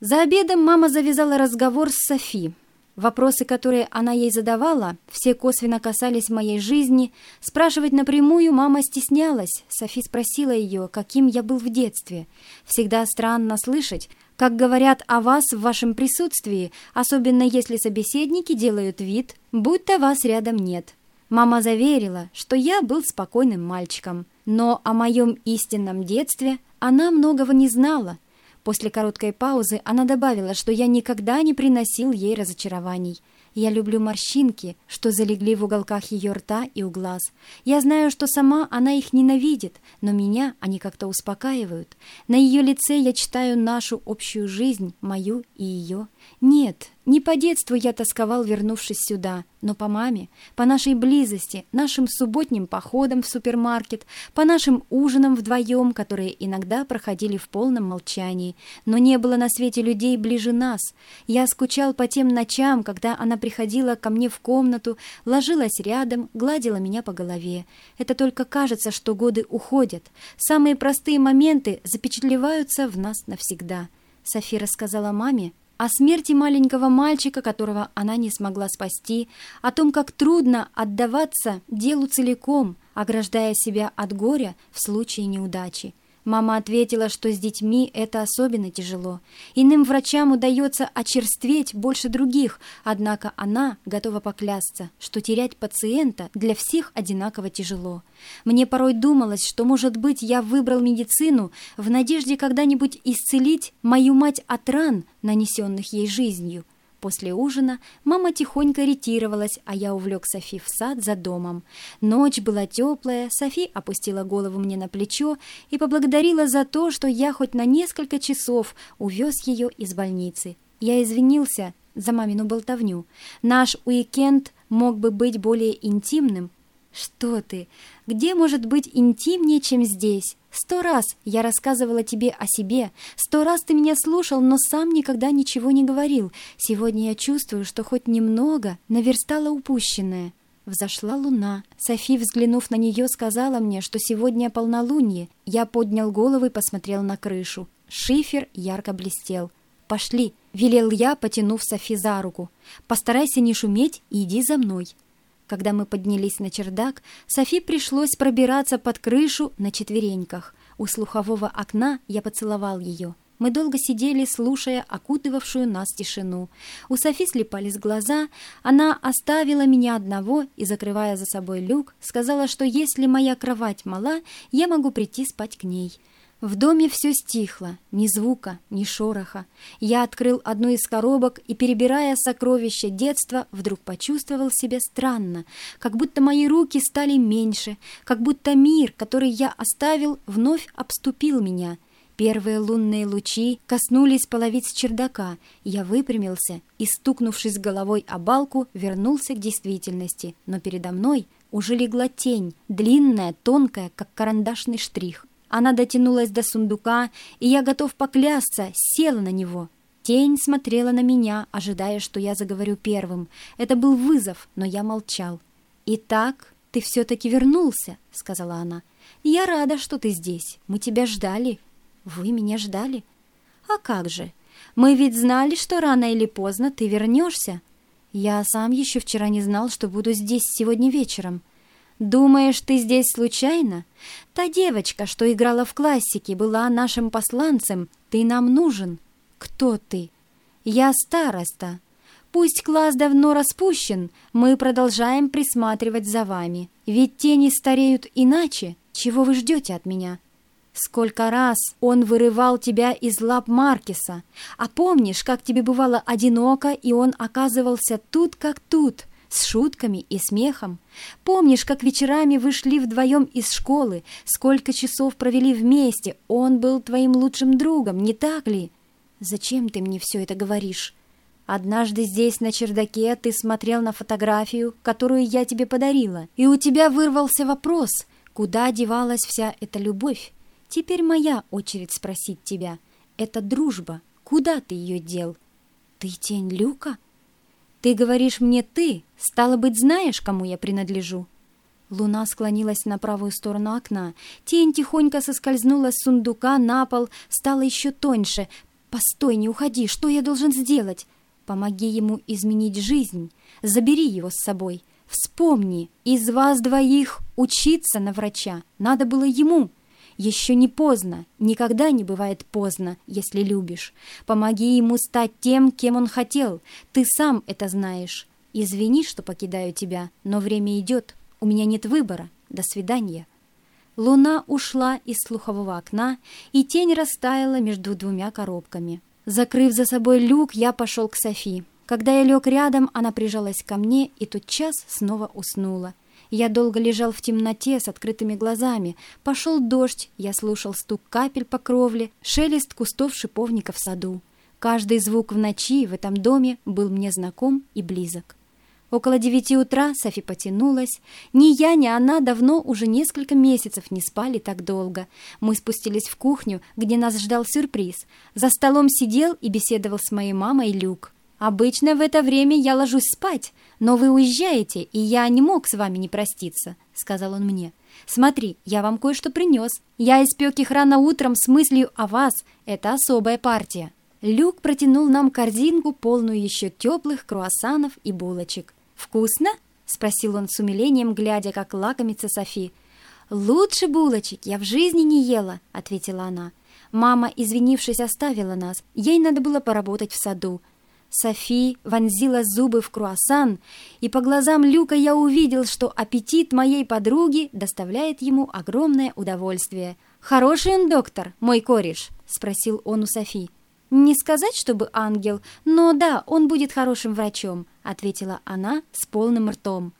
За обедом мама завязала разговор с Софи. Вопросы, которые она ей задавала, все косвенно касались моей жизни. Спрашивать напрямую мама стеснялась. Софи спросила ее, каким я был в детстве. Всегда странно слышать, как говорят о вас в вашем присутствии, особенно если собеседники делают вид, будто вас рядом нет. Мама заверила, что я был спокойным мальчиком, но о моем истинном детстве она многого не знала, После короткой паузы она добавила, что я никогда не приносил ей разочарований. Я люблю морщинки, что залегли в уголках ее рта и у глаз. Я знаю, что сама она их ненавидит, но меня они как-то успокаивают. На ее лице я читаю нашу общую жизнь, мою и ее. Нет, не по детству я тосковал, вернувшись сюда, но по маме, по нашей близости, нашим субботним походам в супермаркет, по нашим ужинам вдвоем, которые иногда проходили в полном молчании. Но не было на свете людей ближе нас. Я скучал по тем ночам, когда она приходила ко мне в комнату, ложилась рядом, гладила меня по голове. Это только кажется, что годы уходят. Самые простые моменты запечатлеваются в нас навсегда. София рассказала маме, о смерти маленького мальчика, которого она не смогла спасти, о том, как трудно отдаваться делу целиком, ограждая себя от горя в случае неудачи. Мама ответила, что с детьми это особенно тяжело. Иным врачам удается очерстветь больше других, однако она готова поклясться, что терять пациента для всех одинаково тяжело. Мне порой думалось, что, может быть, я выбрал медицину в надежде когда-нибудь исцелить мою мать от ран, нанесенных ей жизнью. После ужина мама тихонько ретировалась, а я увлек Софи в сад за домом. Ночь была теплая, Софи опустила голову мне на плечо и поблагодарила за то, что я хоть на несколько часов увез ее из больницы. Я извинился за мамину болтовню. Наш уикенд мог бы быть более интимным, «Что ты? Где может быть интимнее, чем здесь? Сто раз я рассказывала тебе о себе, сто раз ты меня слушал, но сам никогда ничего не говорил. Сегодня я чувствую, что хоть немного наверстала упущенное». Взошла луна. Софи, взглянув на нее, сказала мне, что сегодня полнолуние. Я поднял голову и посмотрел на крышу. Шифер ярко блестел. «Пошли!» — велел я, потянув Софи за руку. «Постарайся не шуметь и иди за мной». Когда мы поднялись на чердак, Софи пришлось пробираться под крышу на четвереньках. У слухового окна я поцеловал ее. Мы долго сидели, слушая окутывавшую нас тишину. У Софи слепались глаза, она оставила меня одного и, закрывая за собой люк, сказала, что если моя кровать мала, я могу прийти спать к ней. В доме все стихло, ни звука, ни шороха. Я открыл одну из коробок и, перебирая сокровища детства, вдруг почувствовал себя странно, как будто мои руки стали меньше, как будто мир, который я оставил, вновь обступил меня. Первые лунные лучи коснулись половиц чердака, я выпрямился и, стукнувшись головой о балку, вернулся к действительности, но передо мной уже легла тень, длинная, тонкая, как карандашный штрих. Она дотянулась до сундука, и я готов поклясться, села на него. Тень смотрела на меня, ожидая, что я заговорю первым. Это был вызов, но я молчал. «Итак, ты все-таки вернулся», — сказала она. «Я рада, что ты здесь. Мы тебя ждали». «Вы меня ждали?» «А как же? Мы ведь знали, что рано или поздно ты вернешься». «Я сам еще вчера не знал, что буду здесь сегодня вечером». «Думаешь, ты здесь случайно? Та девочка, что играла в классике, была нашим посланцем. Ты нам нужен. Кто ты? Я староста. Пусть класс давно распущен, мы продолжаем присматривать за вами. Ведь тени стареют иначе. Чего вы ждете от меня?» Сколько раз он вырывал тебя из лап Маркиса. А помнишь, как тебе бывало одиноко, и он оказывался тут как тут, с шутками и смехом. Помнишь, как вечерами вы шли вдвоем из школы, сколько часов провели вместе, он был твоим лучшим другом, не так ли? Зачем ты мне все это говоришь? Однажды здесь, на чердаке, ты смотрел на фотографию, которую я тебе подарила, и у тебя вырвался вопрос, куда девалась вся эта любовь? Теперь моя очередь спросить тебя. Это дружба. Куда ты ее дел? Ты тень Люка?» «Ты говоришь мне «ты», стало быть, знаешь, кому я принадлежу?» Луна склонилась на правую сторону окна. Тень тихонько соскользнула с сундука на пол, стала еще тоньше. «Постой, не уходи! Что я должен сделать?» «Помоги ему изменить жизнь. Забери его с собой. Вспомни, из вас двоих учиться на врача надо было ему. Еще не поздно, никогда не бывает поздно, если любишь. Помоги ему стать тем, кем он хотел. Ты сам это знаешь. Извини, что покидаю тебя, но время идет. У меня нет выбора. До свидания». Луна ушла из слухового окна, и тень растаяла между двумя коробками. Закрыв за собой люк, я пошел к Софи. Когда я лег рядом, она прижалась ко мне и тот час снова уснула. Я долго лежал в темноте с открытыми глазами. Пошел дождь, я слушал стук капель по кровле, шелест кустов шиповника в саду. Каждый звук в ночи в этом доме был мне знаком и близок. Около девяти утра Софи потянулась. Ни я, ни она давно уже несколько месяцев не спали так долго. Мы спустились в кухню, где нас ждал сюрприз. За столом сидел и беседовал с моей мамой Люк. «Обычно в это время я ложусь спать, но вы уезжаете, и я не мог с вами не проститься», — сказал он мне. «Смотри, я вам кое-что принес. Я испек их рано утром с мыслью о вас. Это особая партия». Люк протянул нам корзинку, полную еще теплых круассанов и булочек. «Вкусно?» — спросил он с умилением, глядя, как лакомится Софи. «Лучше булочек я в жизни не ела», — ответила она. Мама, извинившись, оставила нас. Ей надо было поработать в саду. Софи вонзила зубы в круассан, и по глазам Люка я увидел, что аппетит моей подруги доставляет ему огромное удовольствие. «Хороший он доктор, мой кореш?» — спросил он у Софи. «Не сказать, чтобы ангел, но да, он будет хорошим врачом», — ответила она с полным ртом.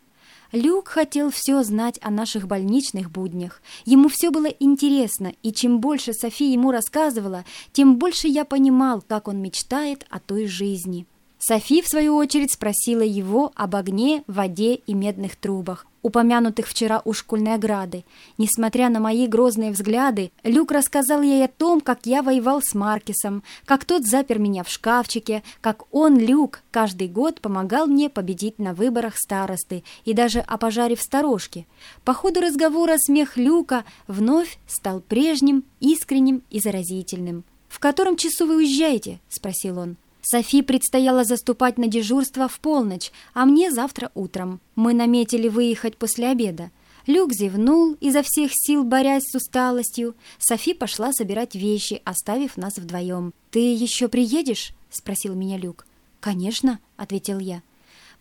Люк хотел все знать о наших больничных буднях. Ему все было интересно, и чем больше Софи ему рассказывала, тем больше я понимал, как он мечтает о той жизни. Софи, в свою очередь, спросила его об огне, воде и медных трубах упомянутых вчера у школьной ограды. Несмотря на мои грозные взгляды, Люк рассказал ей о том, как я воевал с Маркисом, как тот запер меня в шкафчике, как он, Люк, каждый год помогал мне победить на выборах старосты и даже о пожаре в сторожке. По ходу разговора смех Люка вновь стал прежним, искренним и заразительным. «В котором часу вы уезжаете?» — спросил он. Софи предстояло заступать на дежурство в полночь, а мне завтра утром. Мы наметили выехать после обеда. Люк зевнул, изо всех сил борясь с усталостью. Софи пошла собирать вещи, оставив нас вдвоем. «Ты еще приедешь?» — спросил меня Люк. «Конечно», — ответил я.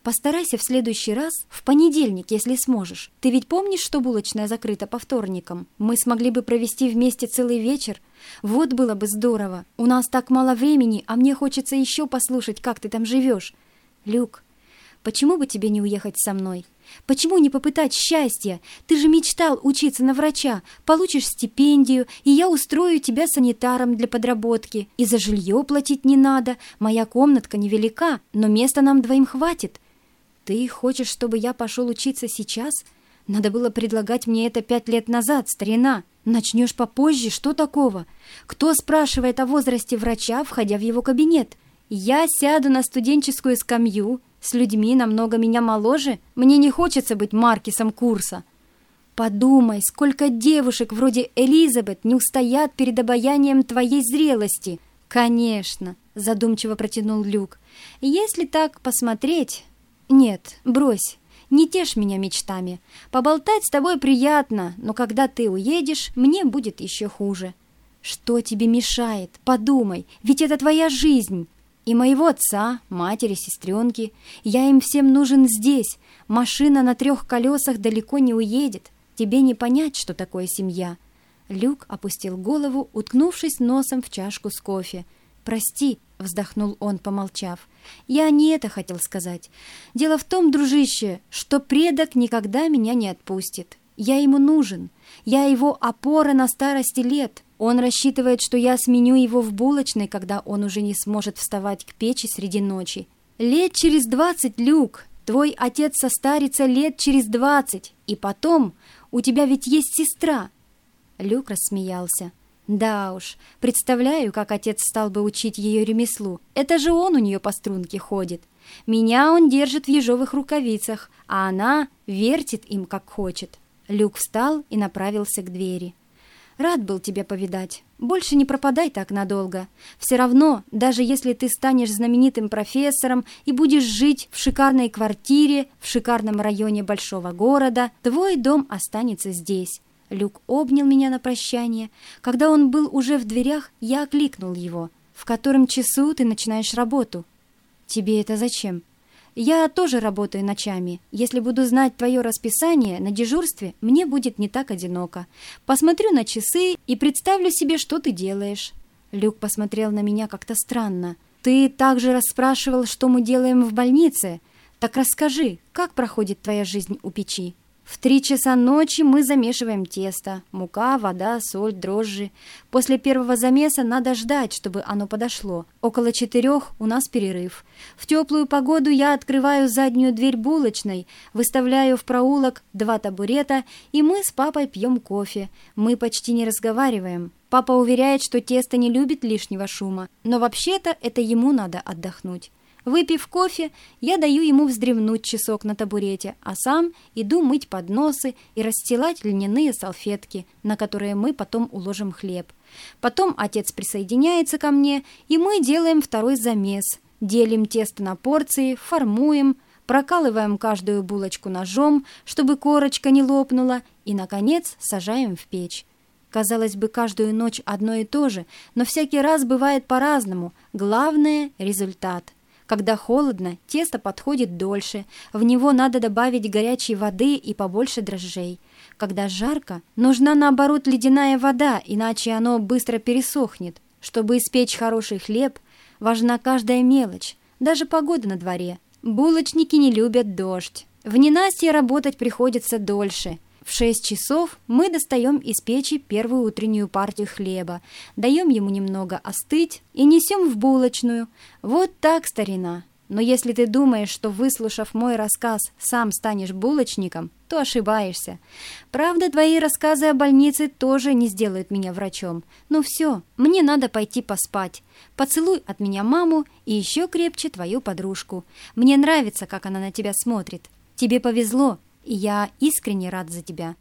Постарайся в следующий раз, в понедельник, если сможешь. Ты ведь помнишь, что булочная закрыта по вторникам? Мы смогли бы провести вместе целый вечер. Вот было бы здорово. У нас так мало времени, а мне хочется еще послушать, как ты там живешь. Люк, почему бы тебе не уехать со мной? Почему не попытать счастья? Ты же мечтал учиться на врача. Получишь стипендию, и я устрою тебя санитаром для подработки. И за жилье платить не надо. Моя комнатка невелика, но места нам двоим хватит. «Ты хочешь, чтобы я пошел учиться сейчас? Надо было предлагать мне это пять лет назад, старина. Начнешь попозже, что такого? Кто спрашивает о возрасте врача, входя в его кабинет? Я сяду на студенческую скамью, с людьми намного меня моложе, мне не хочется быть Маркисом курса». Подумай, сколько девушек вроде Элизабет не устоят перед обаянием твоей зрелости. Конечно, задумчиво протянул Люк. Если так посмотреть, «Нет, брось, не тешь меня мечтами. Поболтать с тобой приятно, но когда ты уедешь, мне будет еще хуже». «Что тебе мешает? Подумай, ведь это твоя жизнь!» И моего отца, матери, сестренки. Я им всем нужен здесь. Машина на трех колесах далеко не уедет. Тебе не понять, что такое семья». Люк опустил голову, уткнувшись носом в чашку с кофе. «Прости», — вздохнул он, помолчав. «Я не это хотел сказать. Дело в том, дружище, что предок никогда меня не отпустит. Я ему нужен. Я его опора на старости лет. Он рассчитывает, что я сменю его в булочной, когда он уже не сможет вставать к печи среди ночи. Лет через двадцать, Люк, твой отец состарится лет через двадцать. И потом, у тебя ведь есть сестра». Люк рассмеялся. Да уж, представляю, как отец стал бы учить ее ремеслу. Это же он у нее по струнке ходит. Меня он держит в ежовых рукавицах, а она вертит им, как хочет. Люк встал и направился к двери. «Рад был тебя повидать. Больше не пропадай так надолго. Все равно, даже если ты станешь знаменитым профессором и будешь жить в шикарной квартире в шикарном районе большого города, твой дом останется здесь. Люк обнял меня на прощание. Когда он был уже в дверях, я окликнул его. «В котором часу ты начинаешь работу?» «Тебе это зачем?» Я тоже работаю ночами. Если буду знать твое расписание на дежурстве, мне будет не так одиноко. Посмотрю на часы и представлю себе, что ты делаешь». Люк посмотрел на меня как-то странно. «Ты также расспрашивал, что мы делаем в больнице? Так расскажи, как проходит твоя жизнь у печи?» В три часа ночи мы замешиваем тесто. Мука, вода, соль, дрожжи. После первого замеса надо ждать, чтобы оно подошло. Около четырех у нас перерыв. В теплую погоду я открываю заднюю дверь булочной, выставляю в проулок два табурета, и мы с папой пьем кофе. Мы почти не разговариваем. Папа уверяет, что тесто не любит лишнего шума, но вообще-то это ему надо отдохнуть. Выпив кофе, я даю ему вздремнуть часок на табурете, а сам иду мыть подносы и расстилать льняные салфетки, на которые мы потом уложим хлеб. Потом отец присоединяется ко мне, и мы делаем второй замес. Делим тесто на порции, формуем, прокалываем каждую булочку ножом, чтобы корочка не лопнула, и, наконец, сажаем в печь. Казалось бы, каждую ночь одно и то же, но всякий раз бывает по-разному. Главное — результат. Когда холодно, тесто подходит дольше, в него надо добавить горячей воды и побольше дрожжей. Когда жарко, нужна наоборот ледяная вода, иначе оно быстро пересохнет. Чтобы испечь хороший хлеб, важна каждая мелочь, даже погода на дворе. Булочники не любят дождь. В ненастье работать приходится дольше – в шесть часов мы достаем из печи первую утреннюю партию хлеба, даем ему немного остыть и несем в булочную. Вот так, старина. Но если ты думаешь, что, выслушав мой рассказ, сам станешь булочником, то ошибаешься. Правда, твои рассказы о больнице тоже не сделают меня врачом. Ну все, мне надо пойти поспать. Поцелуй от меня маму и еще крепче твою подружку. Мне нравится, как она на тебя смотрит. Тебе повезло, и я искренне рад за тебя.